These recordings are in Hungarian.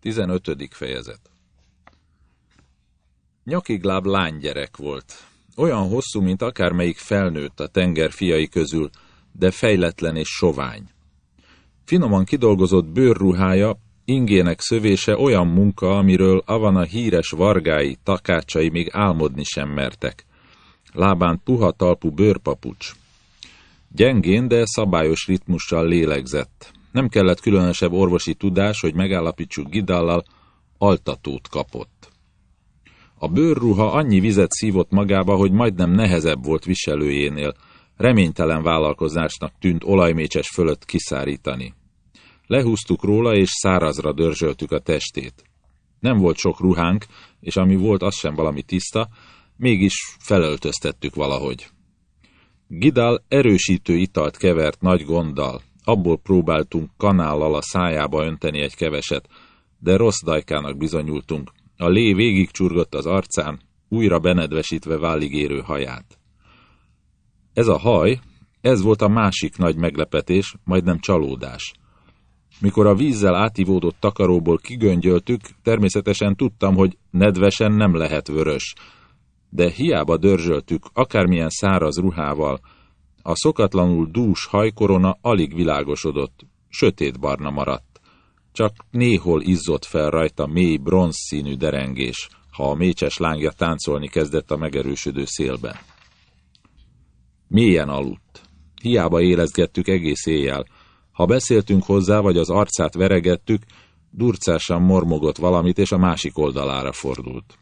15. fejezet Nyakigláb lánygyerek volt. Olyan hosszú, mint akármelyik felnőtt a tenger fiai közül, de fejletlen és sovány. Finoman kidolgozott bőrruhája, ingének szövése olyan munka, amiről Avana híres vargái, takácsai még álmodni sem mertek. Lábán puha talpú bőrpapucs. Gyengén, de szabályos ritmussal lélegzett. Nem kellett különösebb orvosi tudás, hogy megállapítsuk Gidallal, altatót kapott. A bőrruha annyi vizet szívott magába, hogy majdnem nehezebb volt viselőjénél. Reménytelen vállalkozásnak tűnt olajmécses fölött kiszárítani. Lehúztuk róla, és szárazra dörzsöltük a testét. Nem volt sok ruhánk, és ami volt, az sem valami tiszta, mégis felöltöztettük valahogy. Gidal erősítő italt kevert nagy gonddal, Abból próbáltunk kanállal a szájába önteni egy keveset, de rossz dajkának bizonyultunk. A lé végigcsurgott az arcán, újra benedvesítve válig érő haját. Ez a haj, ez volt a másik nagy meglepetés, majdnem csalódás. Mikor a vízzel átívódott takaróból kigöngyöltük, természetesen tudtam, hogy nedvesen nem lehet vörös. De hiába dörzsöltük, akármilyen száraz ruhával, a szokatlanul dús hajkorona alig világosodott, sötétbarna maradt. Csak néhol izzott fel rajta mély bronzszínű derengés, ha a mécses lángja táncolni kezdett a megerősödő szélben. Mélyen aludt. Hiába élezgettük egész éjjel. Ha beszéltünk hozzá, vagy az arcát veregettük, durcásan mormogott valamit, és a másik oldalára fordult.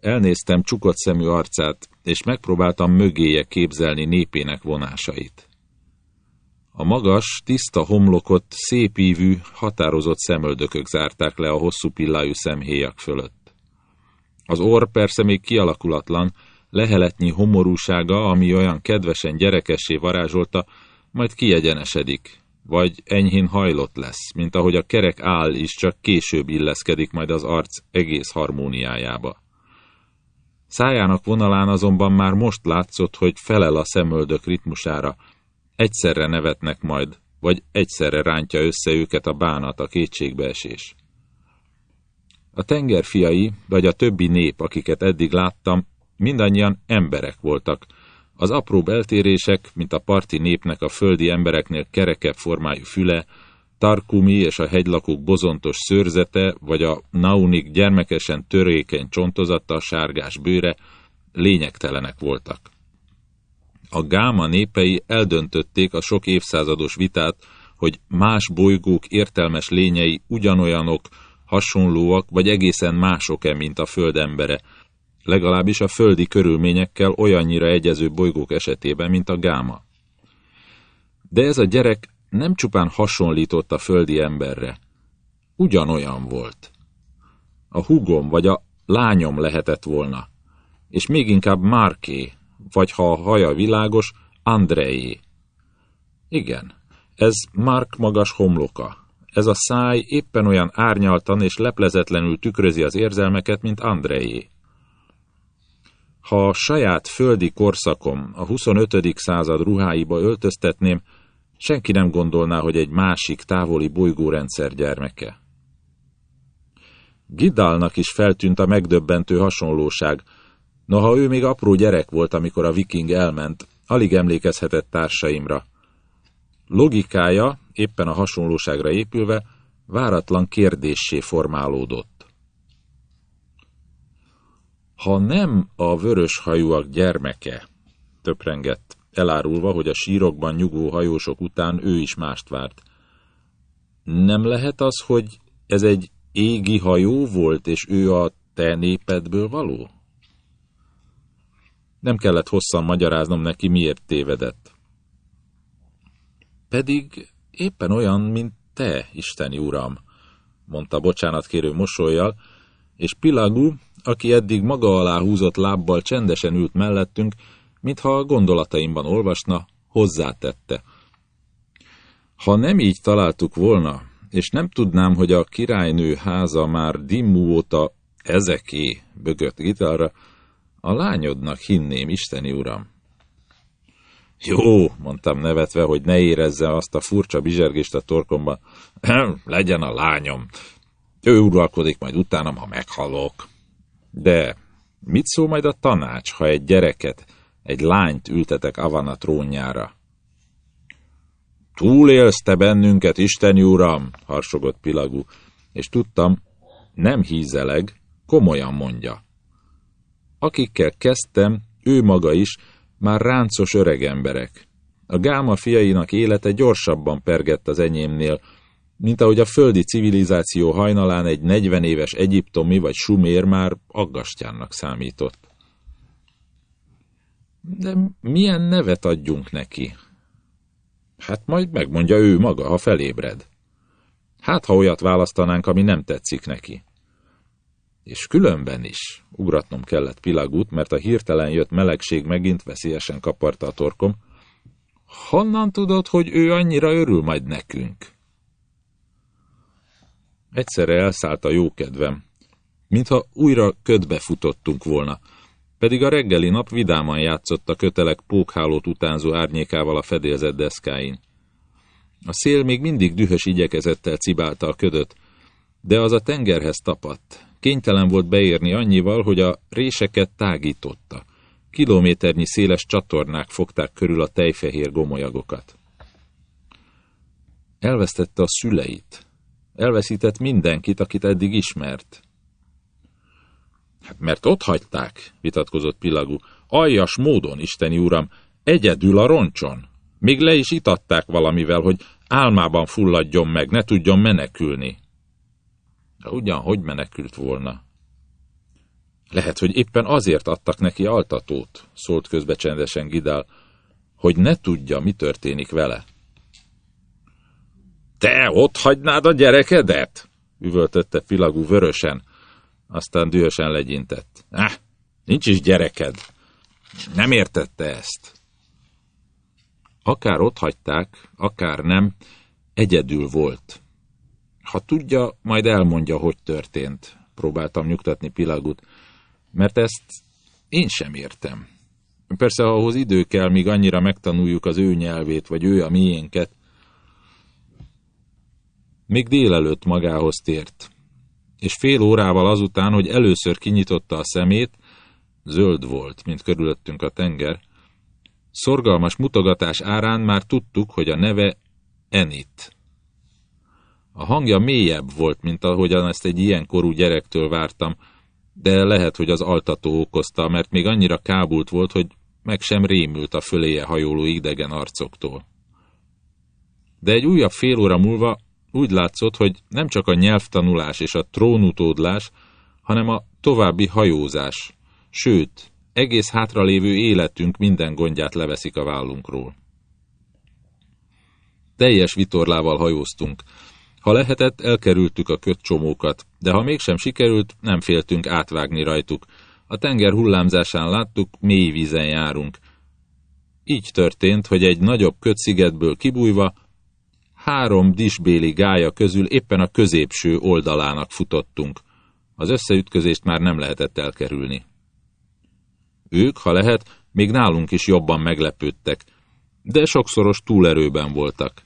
Elnéztem csukott szemű arcát, és megpróbáltam mögéje képzelni népének vonásait. A magas, tiszta homlokot szépívű, határozott szemöldökök zárták le a hosszú pillájú szemhéjak fölött. Az orr persze még kialakulatlan, leheletnyi homorúsága, ami olyan kedvesen gyerekessé varázsolta, majd kiegyenesedik, vagy enyhén hajlott lesz, mint ahogy a kerek áll is csak később illeszkedik majd az arc egész harmóniájába. Szájának vonalán azonban már most látszott, hogy felel a szemöldök ritmusára. Egyszerre nevetnek majd, vagy egyszerre rántja össze őket a bánat, a kétségbeesés. A tengerfiai, vagy a többi nép, akiket eddig láttam, mindannyian emberek voltak. Az apróbb eltérések, mint a parti népnek a földi embereknél kerekebb formájú füle, Tarkumi és a hegylakók bozontos szőrzete, vagy a naunik gyermekesen törékeny csontozata, sárgás bőre lényegtelenek voltak. A gáma népei eldöntötték a sok évszázados vitát, hogy más bolygók értelmes lényei ugyanolyanok, hasonlóak vagy egészen mások-e, mint a Föld embere, legalábbis a földi körülményekkel olyannyira egyező bolygók esetében, mint a gáma. De ez a gyerek nem csupán hasonlított a földi emberre, ugyanolyan volt. A hugom vagy a lányom lehetett volna, és még inkább Márké, vagy ha a haja világos, Andrejé. Igen, ez Mark magas homloka. Ez a száj éppen olyan árnyaltan és leplezetlenül tükrözi az érzelmeket, mint Andrejé. Ha a saját földi korszakom a 25. század ruháiba öltöztetném, Senki nem gondolná, hogy egy másik, távoli bolygórendszer gyermeke. Gidalnak is feltűnt a megdöbbentő hasonlóság. Noha ő még apró gyerek volt, amikor a viking elment, alig emlékezhetett társaimra. Logikája, éppen a hasonlóságra épülve, váratlan kérdéssé formálódott. Ha nem a vörös hajúak gyermeke, töprengett elárulva, hogy a sírokban nyugó hajósok után ő is mást várt. Nem lehet az, hogy ez egy égi hajó volt, és ő a te népedből való? Nem kellett hosszan magyaráznom neki, miért tévedett. Pedig éppen olyan, mint te, Isteni Uram, mondta bocsánatkérő mosolyjal, és Pilagú, aki eddig maga alá húzott lábbal csendesen ült mellettünk, mintha a gondolataimban olvasna, hozzátette. Ha nem így találtuk volna, és nem tudnám, hogy a királynő háza már Dimmu óta ezeké bögött gitarra, a lányodnak hinném, Isteni Uram. Jó, mondtam nevetve, hogy ne érezze azt a furcsa bizsergést a torkomba. Legyen a lányom. Ő uralkodik majd utánam, ha meghalok. De mit szól majd a tanács, ha egy gyereket, egy lányt ültetek Avana trónjára? Túlélsz te bennünket, Isteni Uram, harsogott Pilagú, és tudtam, nem hízeleg, komolyan mondja. Akikkel kezdtem, ő maga is, már ráncos öreg emberek. A gáma fiainak élete gyorsabban pergett az enyémnél, mint ahogy a földi civilizáció hajnalán egy 40 éves egyiptomi vagy sumér már aggastyánnak számított. De milyen nevet adjunk neki? Hát majd megmondja ő maga, ha felébred. Hát, ha olyat választanánk, ami nem tetszik neki. És különben is ugratnom kellett Pilagút, mert a hirtelen jött melegség megint veszélyesen kaparta a torkom. Honnan tudod, hogy ő annyira örül majd nekünk? Egyszerre elszállt a jókedvem, mintha újra ködbe futottunk volna, pedig a reggeli nap vidáman játszott a kötelek pókhálót utánzó árnyékával a fedélzett deszkáin. A szél még mindig dühös igyekezettel cibálta a ködöt, de az a tengerhez tapadt. Kénytelen volt beérni annyival, hogy a réseket tágította. Kilométernyi széles csatornák fogták körül a tejfehér gomolyagokat. Elvesztette a szüleit. Elveszített mindenkit, akit eddig ismert. Hát mert ott hagyták, vitatkozott Pilagú. Aljas módon, isteni uram, egyedül a roncson. Még le is itatták valamivel, hogy álmában fulladjon meg, ne tudjon menekülni. De ugyan, hogy menekült volna? Lehet, hogy éppen azért adtak neki altatót, szólt közbe csendesen Gidál, hogy ne tudja, mi történik vele. Te ott hagynád a gyerekedet? üvöltötte Filagú vörösen, aztán dühösen legyintett. Ah, nincs is gyereked. Nem értette ezt. Akár ott hagyták, akár nem, egyedül volt. Ha tudja, majd elmondja, hogy történt. Próbáltam nyugtatni Pilagut, mert ezt én sem értem. Persze ahhoz idő kell, míg annyira megtanuljuk az ő nyelvét, vagy ő a miénket. Még délelőtt magához tért, és fél órával azután, hogy először kinyitotta a szemét, zöld volt, mint körülöttünk a tenger, szorgalmas mutogatás árán már tudtuk, hogy a neve Enit. A hangja mélyebb volt, mint ahogyan ezt egy ilyen korú gyerektől vártam, de lehet, hogy az altató okozta, mert még annyira kábult volt, hogy meg sem rémült a föléje hajoló idegen arcoktól. De egy újabb fél óra múlva úgy látszott, hogy nem csak a nyelvtanulás és a trónutódlás, hanem a további hajózás, sőt, egész hátralévő életünk minden gondját leveszik a vállunkról. Teljes vitorlával hajóztunk, ha lehetett, elkerültük a kötcsomókat, de ha mégsem sikerült, nem féltünk átvágni rajtuk. A tenger hullámzásán láttuk, mély vízen járunk. Így történt, hogy egy nagyobb kötszigetből kibújva, három disbéli gája közül éppen a középső oldalának futottunk. Az összeütközést már nem lehetett elkerülni. Ők, ha lehet, még nálunk is jobban meglepődtek, de sokszoros túlerőben voltak.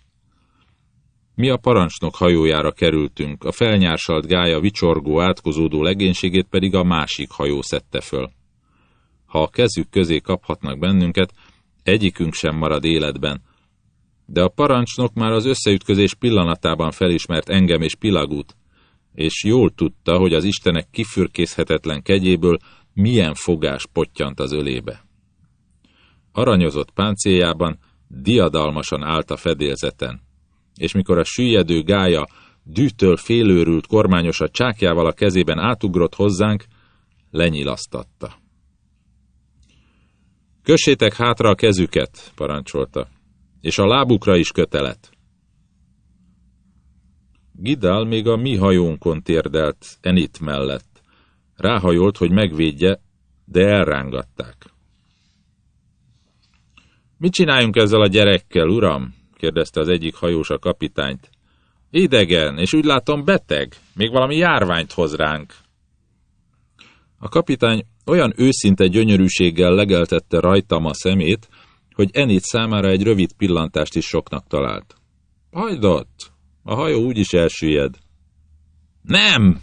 Mi a parancsnok hajójára kerültünk, a felnyársalt gája vicsorgó, átkozódó legénységét pedig a másik hajó szedte föl. Ha a kezük közé kaphatnak bennünket, egyikünk sem marad életben. De a parancsnok már az összeütközés pillanatában felismert engem és Pilagút, és jól tudta, hogy az istenek kifürkészhetetlen kegyéből milyen fogás pottyant az ölébe. Aranyozott páncéljában diadalmasan állt a fedélzeten és mikor a süllyedő gája dűtől félőrült kormányos a csákjával a kezében átugrott hozzánk, lenyilasztatta. Kössétek hátra a kezüket, parancsolta, és a lábukra is kötelet. Gidál még a mi hajónkon térdelt Enit mellett. Ráhajolt, hogy megvédje, de elrángatták. Mit csináljunk ezzel a gyerekkel, uram? kérdezte az egyik hajós a kapitányt. Idegen, és úgy látom beteg, még valami járványt hoz ránk. A kapitány olyan őszinte gyönyörűséggel legeltette rajtam a szemét, hogy Enit számára egy rövid pillantást is soknak talált. Hagyd ott, a hajó úgyis elsüllyed. Nem!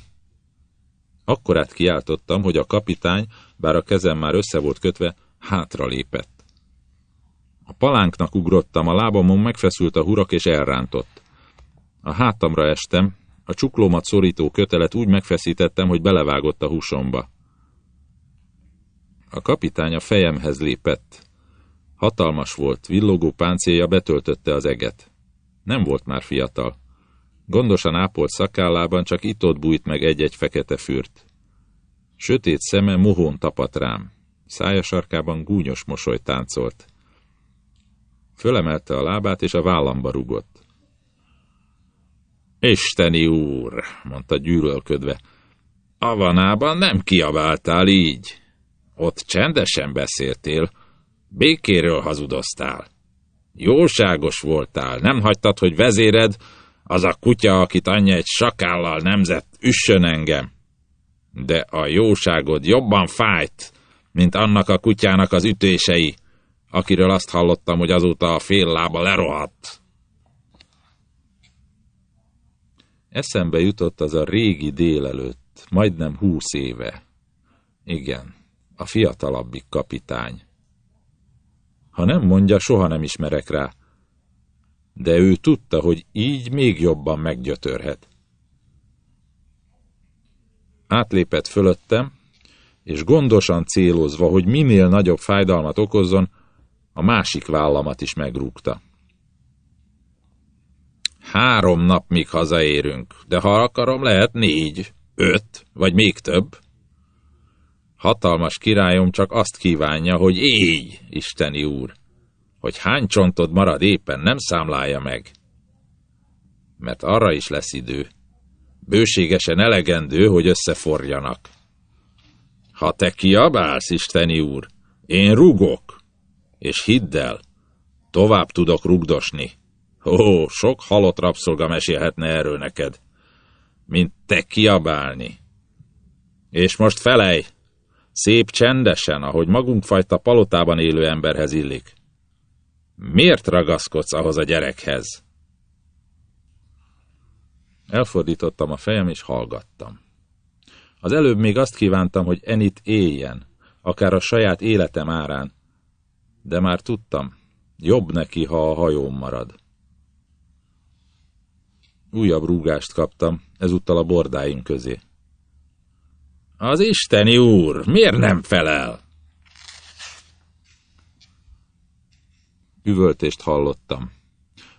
Akkorát kiáltottam, hogy a kapitány, bár a kezem már össze volt kötve, hátra lépett. A palánknak ugrottam, a lábamon megfeszült a hurak és elrántott. A hátamra estem, a csuklómat szorító kötelet úgy megfeszítettem, hogy belevágott a húsomba. A kapitány a fejemhez lépett. Hatalmas volt, villogó páncélja betöltötte az eget. Nem volt már fiatal. Gondosan ápolt szakállában csak itt-ott bújt meg egy-egy fekete fürt. Sötét szeme mohón tapadt rám. Szája sarkában gúnyos mosoly táncolt. Fölemelte a lábát, és a vállamba rugott. Isteni úr, mondta gyűlölködve, Avanában nem kiabáltál így. Ott csendesen beszéltél, békéről hazudoztál. Jóságos voltál, nem hagytad, hogy vezéred, az a kutya, akit anyja egy sakállal nemzett, üssön engem. De a jóságod jobban fájt, mint annak a kutyának az ütései, akiről azt hallottam, hogy azóta a fél lába lerohadt. Eszembe jutott az a régi délelőtt, majdnem húsz éve. Igen, a fiatalabbik kapitány. Ha nem mondja, soha nem ismerek rá. De ő tudta, hogy így még jobban meggyötörhet. Átlépett fölöttem, és gondosan célozva, hogy minél nagyobb fájdalmat okozzon, a másik vállamat is megrúgta. Három nap, míg hazaérünk, de ha akarom, lehet négy, öt, vagy még több. Hatalmas királyom csak azt kívánja, hogy éj, Isteni úr, hogy hány csontod marad éppen, nem számlálja meg. Mert arra is lesz idő. Bőségesen elegendő, hogy összeforjanak. Ha te kiabálsz, Isteni úr, én rugok, és hidd el, tovább tudok rugdosni. Ó, sok halott rabszolga mesélhetne erről neked, mint te kiabálni. És most felej, szép csendesen, ahogy magunkfajta palotában élő emberhez illik. Miért ragaszkodsz ahhoz a gyerekhez? Elfordítottam a fejem, és hallgattam. Az előbb még azt kívántam, hogy Enit éljen, akár a saját életem árán, de már tudtam, jobb neki, ha a hajóm marad. Újabb rúgást kaptam, ezúttal a bordáim közé. Az isteni úr, miért nem felel? Üvöltést hallottam.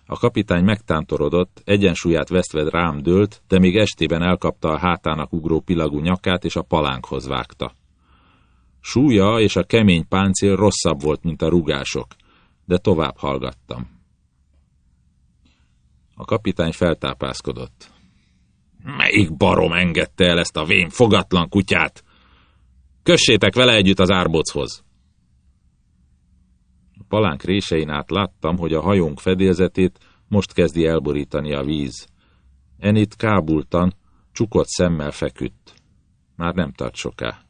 A kapitány megtántorodott, egyensúlyát vesztve rám dőlt, de még estében elkapta a hátának ugró pilagú nyakát, és a palánkhoz vágta. Súlya és a kemény páncél rosszabb volt, mint a rugások, de tovább hallgattam. A kapitány feltápászkodott. Melyik barom engedte el ezt a vén fogatlan kutyát? Kössétek vele együtt az árbochoz! A palánk résein át láttam, hogy a hajónk fedélzetét most kezdi elborítani a víz. Enit kábultan, csukott szemmel feküdt. Már nem tart soká.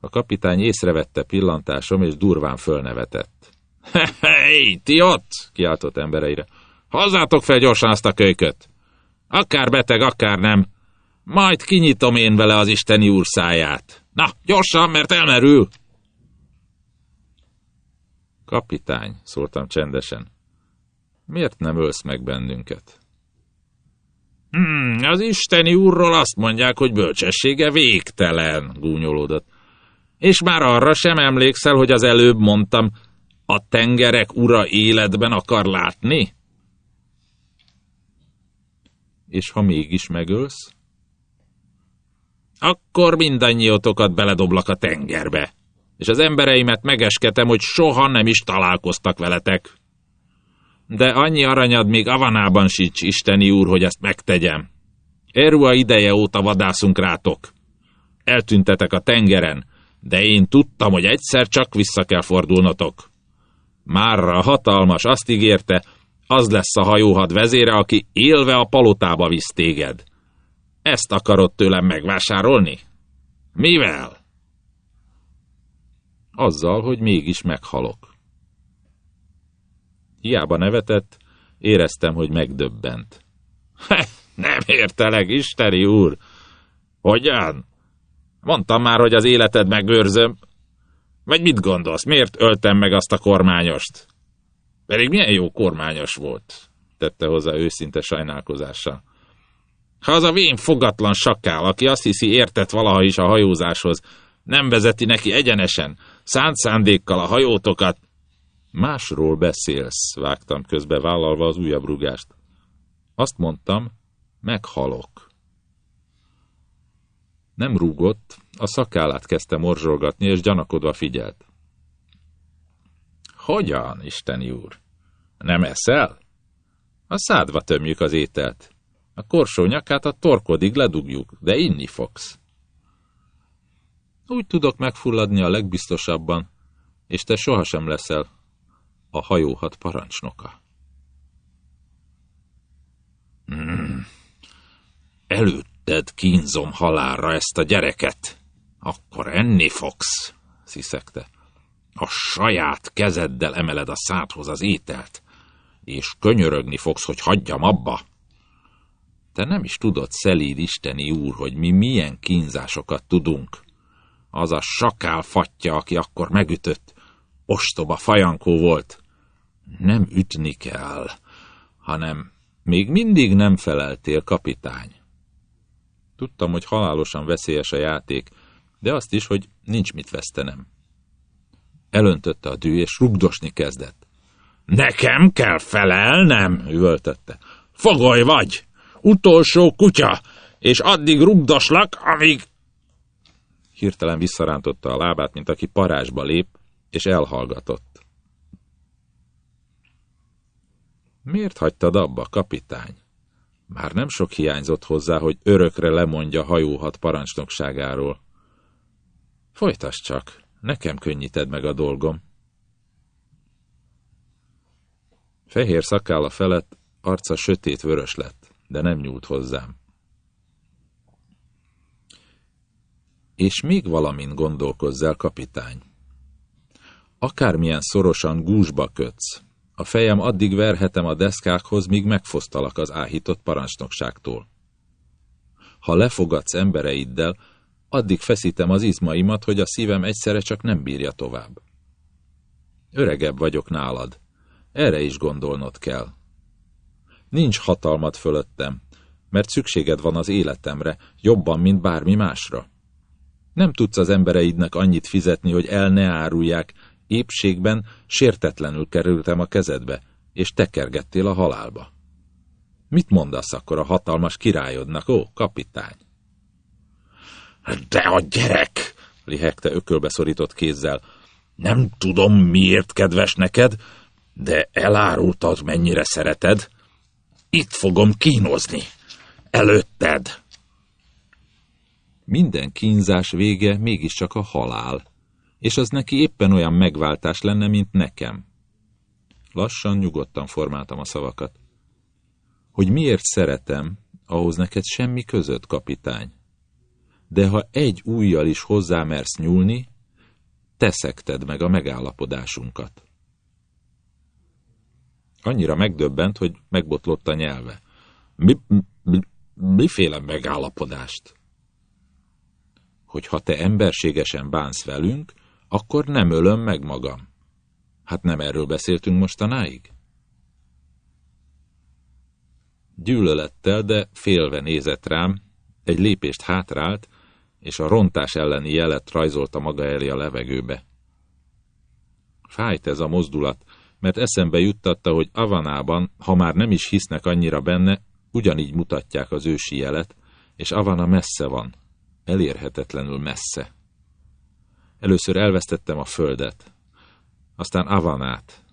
A kapitány észrevette pillantásom, és durván fölnevetett. Hé, ti ott! kiáltott embereire. Hozzátok fel gyorsan azt a kölyköt! Akár beteg, akár nem. Majd kinyitom én vele az isteni úr száját. Na, gyorsan, mert elmerül! Kapitány, szóltam csendesen. Miért nem ölsz meg bennünket? Hmm, az isteni úrról azt mondják, hogy bölcsessége végtelen, gúnyolódott. És már arra sem emlékszel, hogy az előbb mondtam, a tengerek ura életben akar látni? És ha mégis megölsz? Akkor mindannyiótokat beledoblak a tengerbe, és az embereimet megesketem, hogy soha nem is találkoztak veletek. De annyi aranyad még Avanában sincs, Isteni úr, hogy ezt megtegyem. Erua ideje óta vadászunk rátok. Eltüntetek a tengeren, de én tudtam, hogy egyszer csak vissza kell fordulnotok. Márra hatalmas azt ígérte, az lesz a hajóhad vezére, aki élve a palotába visz téged. Ezt akarod tőlem megvásárolni? Mivel? Azzal, hogy mégis meghalok. Hiába nevetett, éreztem, hogy megdöbbent. Nem értelek, Isteni úr! Hogyan? Mondtam már, hogy az életed megőrzöm. Vagy mit gondolsz, miért öltem meg azt a kormányost? Pedig milyen jó kormányos volt, tette hozzá őszinte sajnálkozással. Ha az a vén fogatlan sakál, aki azt hiszi értett valaha is a hajózáshoz, nem vezeti neki egyenesen, szánt szándékkal a hajótokat. Másról beszélsz, vágtam közbe vállalva az újabb rugást. Azt mondtam, meghalok. Nem rúgott, a szakállát kezdte morzsolgatni, és gyanakodva figyelt. Hogyan, Isteni úr? Nem eszel? A szádba tömjük az ételt. A korsó nyakát a torkodig ledugjuk, de inni fogsz. Úgy tudok megfulladni a legbiztosabban, és te sohasem leszel a hajóhat parancsnoka. Hmm. Előtted kínzom halálra ezt a gyereket. Akkor enni fogsz, sziszegte. A saját kezeddel emeled a szádhoz az ételt, és könyörögni fogsz, hogy hagyjam abba. Te nem is tudod, szelíd isteni úr, hogy mi milyen kínzásokat tudunk. Az a sakál fatja, aki akkor megütött, ostoba fajankó volt. Nem ütni kell, hanem még mindig nem feleltél, kapitány. Tudtam, hogy halálosan veszélyes a játék, de azt is, hogy nincs mit vesztenem. Elöntötte a dű, és rugdosni kezdett. Nekem kell felelnem, üvöltötte. Fogoly vagy! Utolsó kutya! És addig rugdoslak, amíg... Hirtelen visszarántotta a lábát, mint aki parázsba lép, és elhallgatott. Miért hagytad abba, kapitány? Már nem sok hiányzott hozzá, hogy örökre lemondja hajóhat parancsnokságáról. Folytasd csak, nekem könnyíted meg a dolgom. Fehér szakálla felett arca sötét vörös lett, de nem nyúlt hozzám. És még valamin gondolkozz el, kapitány. Akármilyen szorosan gúzsba kötsz, a fejem addig verhetem a deszkákhoz, míg megfosztalak az áhított parancsnokságtól. Ha lefogadsz embereiddel, addig feszítem az izmaimat, hogy a szívem egyszerre csak nem bírja tovább. Öregebb vagyok nálad. Erre is gondolnod kell. Nincs hatalmat fölöttem, mert szükséged van az életemre, jobban, mint bármi másra. Nem tudsz az embereidnek annyit fizetni, hogy el ne árulják, épségben sértetlenül kerültem a kezedbe, és tekergettél a halálba. Mit mondasz akkor a hatalmas királyodnak, ó, kapitány? De a gyerek, lihegte ökölbe szorított kézzel. Nem tudom, miért kedves neked, de elárultad, mennyire szereted. Itt fogom kínozni. Előtted. Minden kínzás vége mégiscsak a halál, és az neki éppen olyan megváltás lenne, mint nekem. Lassan, nyugodtan formáltam a szavakat. Hogy miért szeretem, ahhoz neked semmi között, kapitány. De ha egy újjal is hozzámersz nyúlni, teszekted meg a megállapodásunkat. Annyira megdöbbent, hogy megbotlott a nyelve. Mi, mi, miféle megállapodást? Hogy ha te emberségesen bánsz velünk, akkor nem ölöm meg magam. Hát nem erről beszéltünk mostanáig? Gyűlölettel, de félve nézett rám, egy lépést hátrált, és a rontás elleni jelet rajzolta maga elé a levegőbe. Fájt ez a mozdulat, mert eszembe juttatta, hogy Avanában, ha már nem is hisznek annyira benne, ugyanígy mutatják az ősi jelet, és Avana messze van, elérhetetlenül messze. Először elvesztettem a földet, aztán Avanát.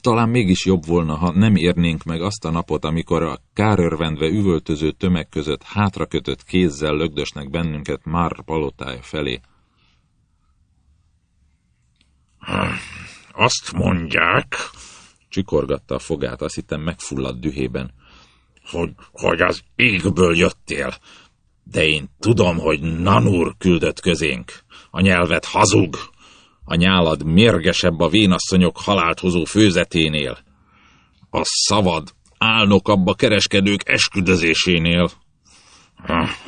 Talán mégis jobb volna, ha nem érnénk meg azt a napot, amikor a kárörvendve üvöltöző tömeg között hátrakötött kézzel lögdösnek bennünket már palotája felé. Azt mondják, csikorgatta a fogát, azt hittem megfulladt dühében, hogy, hogy az égből jöttél, de én tudom, hogy Nanur küldött közénk. A nyelvet hazug, a nyálad mérgesebb a vénasszonyok halált hozó főzeténél. A szavad állnok abba kereskedők esküdözésénél.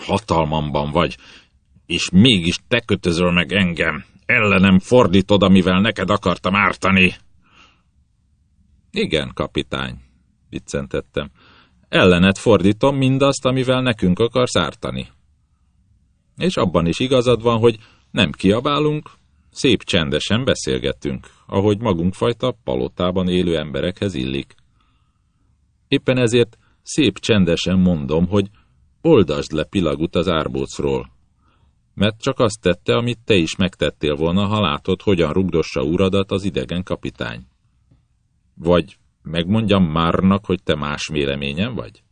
Hatalmamban vagy, és mégis te kötözöl meg engem. Ellenem fordítod, amivel neked akartam ártani. Igen, kapitány, viccentettem. Ellenet fordítom mindazt, amivel nekünk akarsz ártani. És abban is igazad van, hogy nem kiabálunk, szép csendesen beszélgettünk, ahogy magunkfajta palotában élő emberekhez illik. Éppen ezért szép csendesen mondom, hogy oldasd le Pilagut az árbócról, mert csak azt tette, amit te is megtettél volna, ha látod, hogyan rugdossa uradat az idegen kapitány. Vagy megmondjam Márnak, hogy te más véleményen vagy?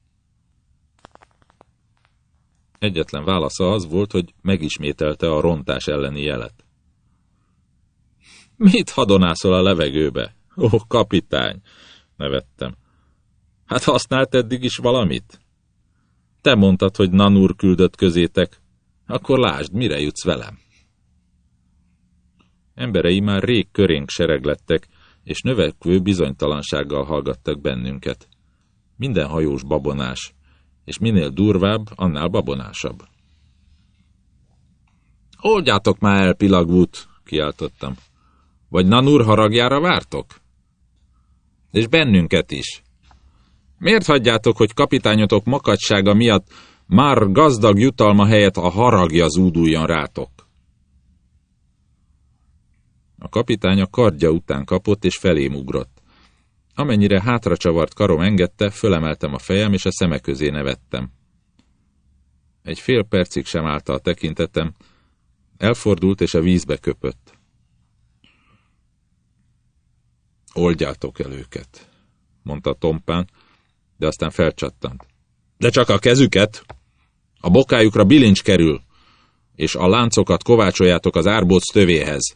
Egyetlen válasza az volt, hogy megismételte a rontás elleni jelet. Mit hadonászol a levegőbe? Ó, kapitány, nevettem. Hát használt eddig is valamit? Te mondtad, hogy Nanur küldött közétek, akkor lásd, mire jutsz velem. Emberei már rég körénk sereglettek, és növekvő bizonytalansággal hallgattak bennünket. Minden hajós babonás, és minél durvább, annál babonásabb. Oldjátok már el, Pilagvút, kiáltottam. Vagy Nanur haragjára vártok? És bennünket is. Miért hagyjátok, hogy kapitányotok makadsága miatt már gazdag jutalma helyett a haragja zúduljon rátok? A kapitány a kardja után kapott és felém ugrott. Amennyire hátra csavart karom engedte, fölemeltem a fejem, és a szeme közé nevettem. Egy fél percig sem állta a tekintetem, elfordult, és a vízbe köpött. Oldjátok el őket, mondta Tompán, de aztán felcsattant. De csak a kezüket! A bokájukra bilincs kerül, és a láncokat kovácsoljátok az árbóc tövéhez.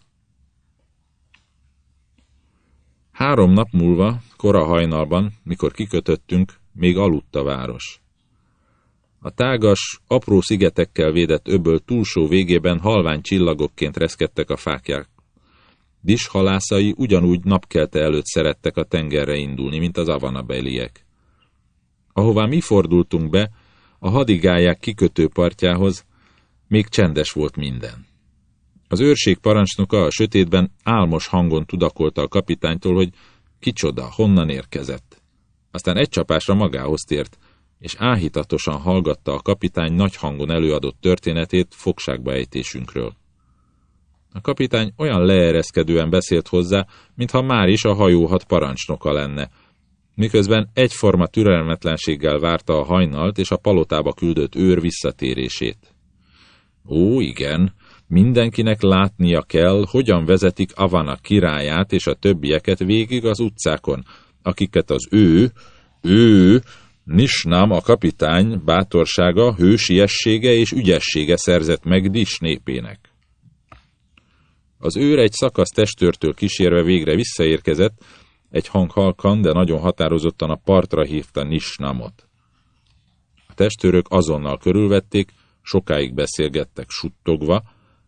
Három nap múlva, kora hajnalban, mikor kikötöttünk, még aludt a város. A tágas, apró szigetekkel védett öböl túlsó végében halvány csillagokként reszkedtek a fákják. Dis halászai ugyanúgy napkelte előtt szerettek a tengerre indulni, mint az avanabeliek. Ahová mi fordultunk be, a hadigályák kikötő partjához, még csendes volt minden. Az őrség parancsnoka a sötétben álmos hangon tudakolta a kapitánytól, hogy kicsoda, honnan érkezett. Aztán egy csapásra magához tért, és áhítatosan hallgatta a kapitány nagy hangon előadott történetét fogságba ejtésünkről. A kapitány olyan leereszkedően beszélt hozzá, mintha már is a hajóhat parancsnoka lenne, miközben egyforma türelmetlenséggel várta a hajnalt és a palotába küldött őr visszatérését. Ó, igen, Mindenkinek látnia kell, hogyan vezetik Avana királyát és a többieket végig az utcákon, akiket az ő, ő, Nisnam a kapitány bátorsága, hősiessége és ügyessége szerzett meg Dis népének. Az őr egy szakasz testőrtől kísérve végre visszaérkezett, egy hang halkan, de nagyon határozottan a partra hívta Nisnamot. A testőrök azonnal körülvették, sokáig beszélgettek suttogva,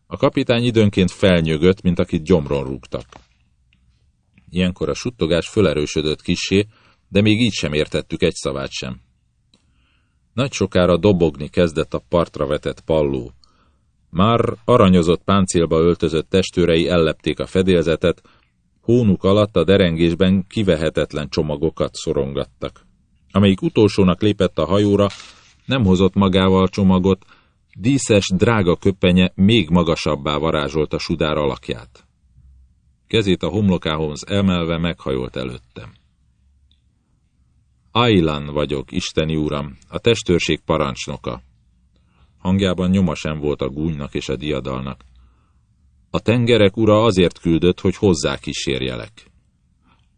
a kapitány időnként felnyögött, mint akit gyomron rúgtak. Ilyenkor a suttogás fölerősödött kisé, de még így sem értettük egy szavát sem. Nagy sokára dobogni kezdett a partra vetett palló. Már aranyozott páncélba öltözött testőrei ellepték a fedélzetet, hónuk alatt a derengésben kivehetetlen csomagokat szorongattak. Amelyik utolsónak lépett a hajóra, nem hozott magával csomagot, Díszes, drága köpenye még magasabbá varázsolta Sudár alakját. Kezét a homlokához emelve meghajolt előttem. Ailan vagyok, isteni uram, a testőrség parancsnoka. Hangjában nyoma sem volt a gúnynak és a diadalnak. A tengerek ura azért küldött, hogy hozzá kísérjelek.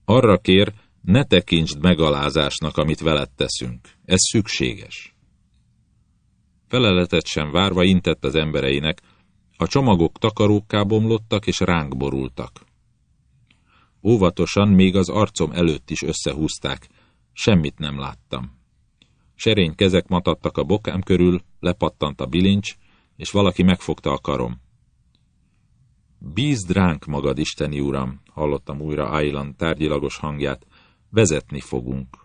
Arra kér, ne tekintsd megalázásnak, amit veled teszünk. Ez szükséges. Feleletet sem várva intett az embereinek, a csomagok takarókká bomlottak és ránk borultak. Óvatosan még az arcom előtt is összehúzták, semmit nem láttam. Serény kezek matadtak a bokám körül, lepattant a bilincs, és valaki megfogta a karom. Bízd ránk magad, Isteni Uram, hallottam újra Ailan tárgyilagos hangját, vezetni fogunk.